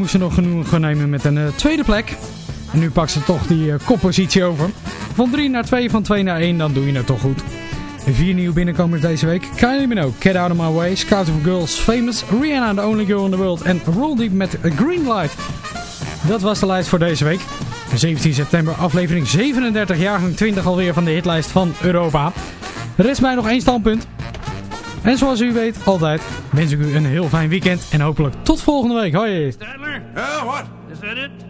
moest ze nog genoeg nemen met een uh, tweede plek. En nu pakt ze toch die uh, koppositie over. Van 3 naar 2, van 2 naar 1, dan doe je het toch goed. Vier nieuwe binnenkomers deze week. Kylie Minogue, Get Out of My Way, Scout of Girls, Famous, Rihanna, The Only Girl in the World en Roll Deep met Green Light. Dat was de lijst voor deze week. 17 september, aflevering 37, jaargang 20 alweer van de hitlijst van Europa. Er is mij nog één standpunt. En zoals u weet, altijd, wens ik u een heel fijn weekend en hopelijk tot volgende week. Hoi!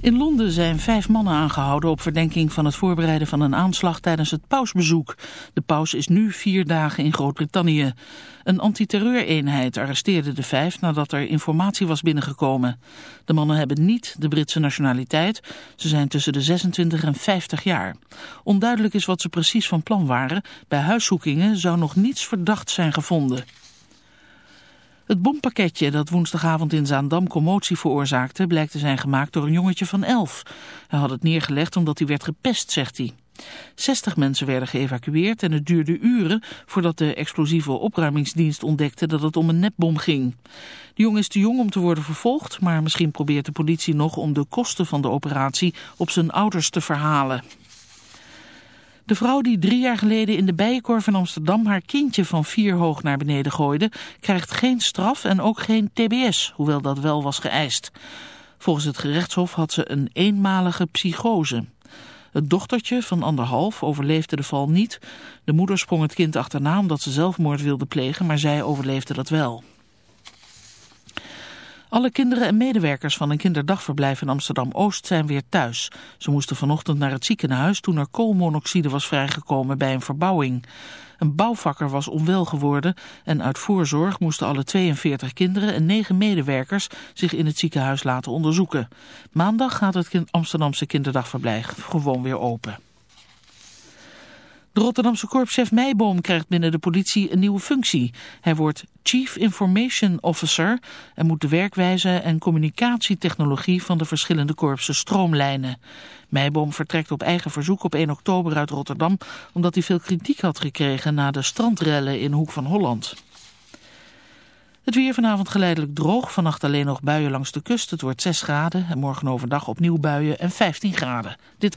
In Londen zijn vijf mannen aangehouden op verdenking van het voorbereiden van een aanslag tijdens het pausbezoek. De paus is nu vier dagen in Groot-Brittannië. Een antiterreureenheid arresteerde de vijf nadat er informatie was binnengekomen. De mannen hebben niet de Britse nationaliteit. Ze zijn tussen de 26 en 50 jaar. Onduidelijk is wat ze precies van plan waren. Bij huiszoekingen zou nog niets verdacht zijn gevonden. Het bompakketje dat woensdagavond in Zaandam commotie veroorzaakte... blijkt te zijn gemaakt door een jongetje van elf. Hij had het neergelegd omdat hij werd gepest, zegt hij. 60 mensen werden geëvacueerd en het duurde uren voordat de explosieve opruimingsdienst ontdekte dat het om een nepbom ging. De jongen is te jong om te worden vervolgd, maar misschien probeert de politie nog om de kosten van de operatie op zijn ouders te verhalen. De vrouw die drie jaar geleden in de Bijenkorf in Amsterdam haar kindje van vier hoog naar beneden gooide, krijgt geen straf en ook geen tbs, hoewel dat wel was geëist. Volgens het gerechtshof had ze een eenmalige psychose. Het dochtertje van anderhalf overleefde de val niet. De moeder sprong het kind achterna omdat ze zelfmoord wilde plegen, maar zij overleefde dat wel. Alle kinderen en medewerkers van een kinderdagverblijf in Amsterdam-Oost zijn weer thuis. Ze moesten vanochtend naar het ziekenhuis toen er koolmonoxide was vrijgekomen bij een verbouwing. Een bouwvakker was onwel geworden en uit voorzorg moesten alle 42 kinderen en 9 medewerkers zich in het ziekenhuis laten onderzoeken. Maandag gaat het Amsterdamse kinderdagverblijf gewoon weer open. De Rotterdamse korpschef Meijboom krijgt binnen de politie een nieuwe functie. Hij wordt Chief Information Officer en moet de werkwijze en communicatietechnologie van de verschillende korpsen stroomlijnen. Meijboom vertrekt op eigen verzoek op 1 oktober uit Rotterdam omdat hij veel kritiek had gekregen na de strandrellen in Hoek van Holland. Het weer vanavond geleidelijk droog, vannacht alleen nog buien langs de kust. Het wordt 6 graden en morgen overdag opnieuw buien en 15 graden. Dit...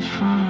fine.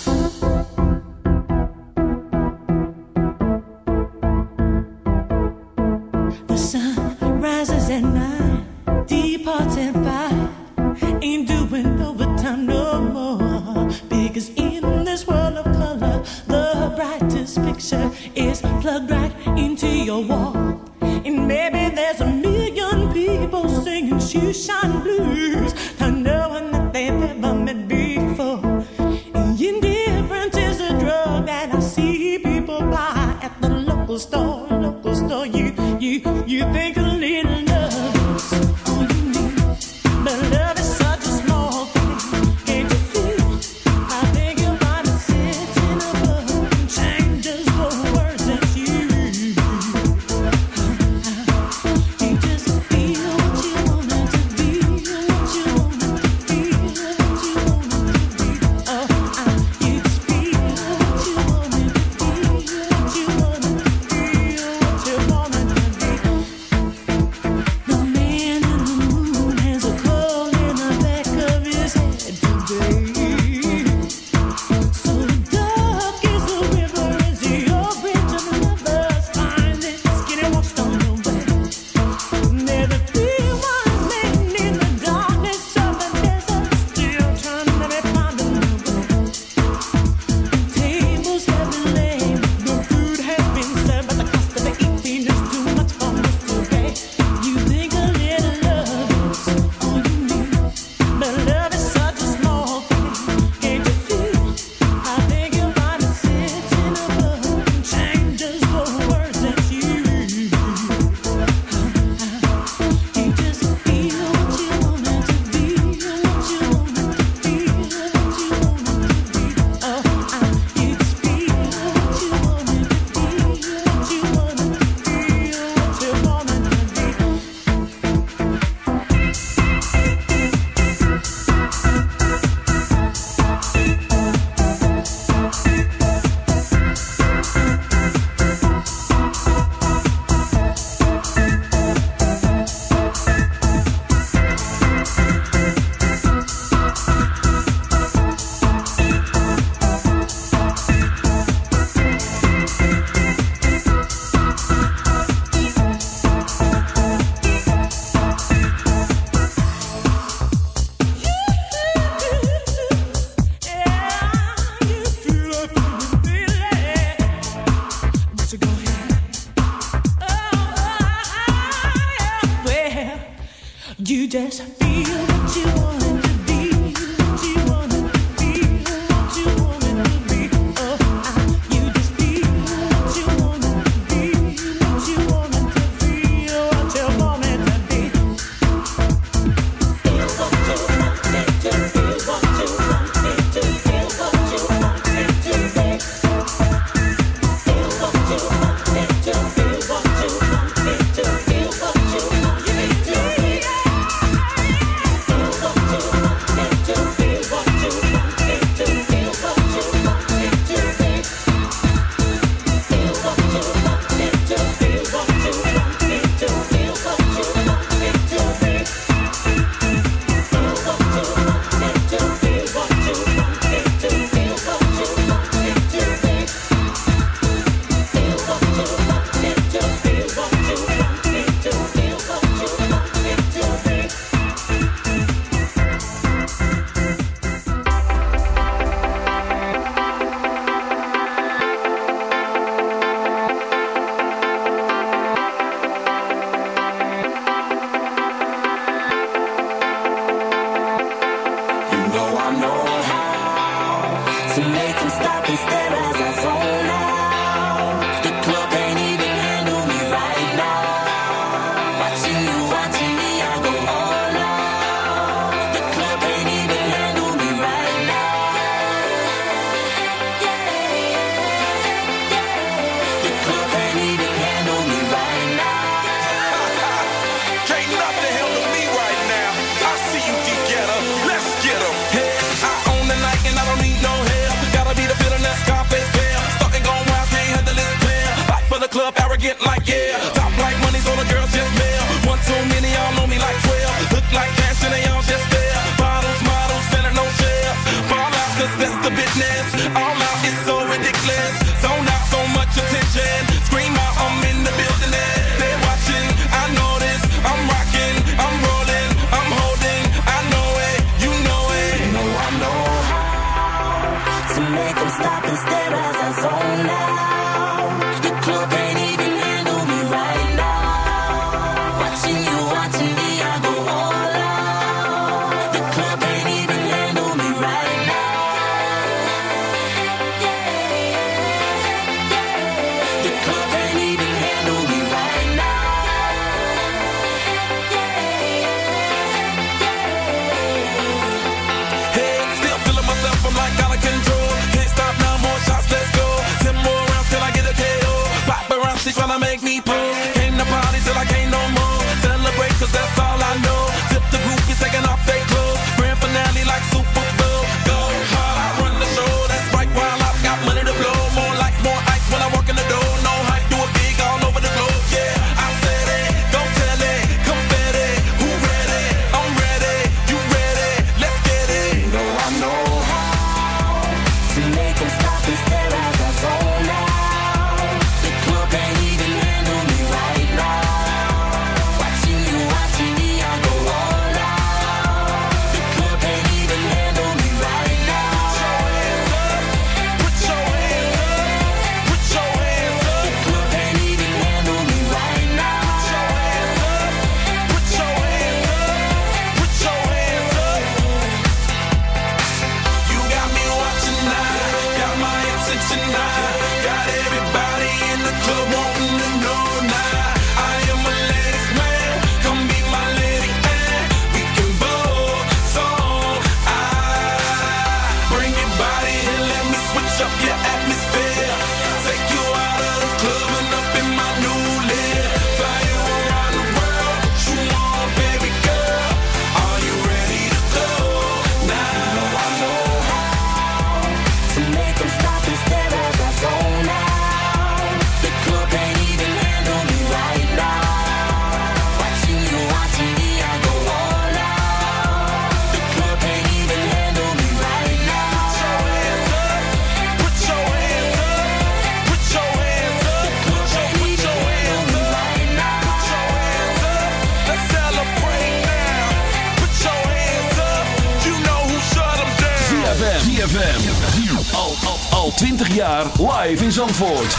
live in Zandvoort.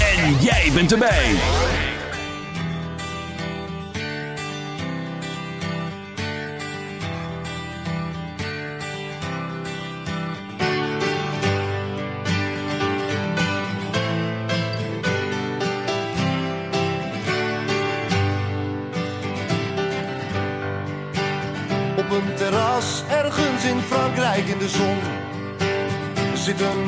En jij bent erbij. Op een terras ergens in Frankrijk in de zon zit een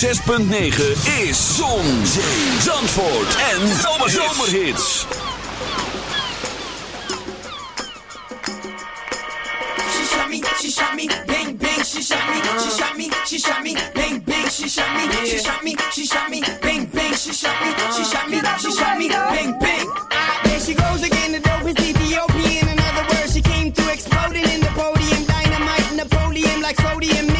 6.9 is Zon, Zandvoort en Zomerhits. She goes again, the. In other she came in the podium, dynamite, Napoleon like sodium.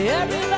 Everybody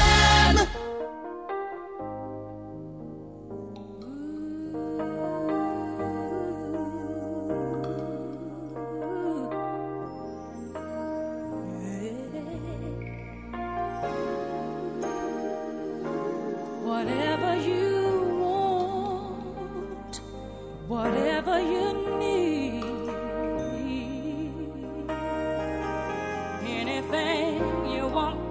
anything you want.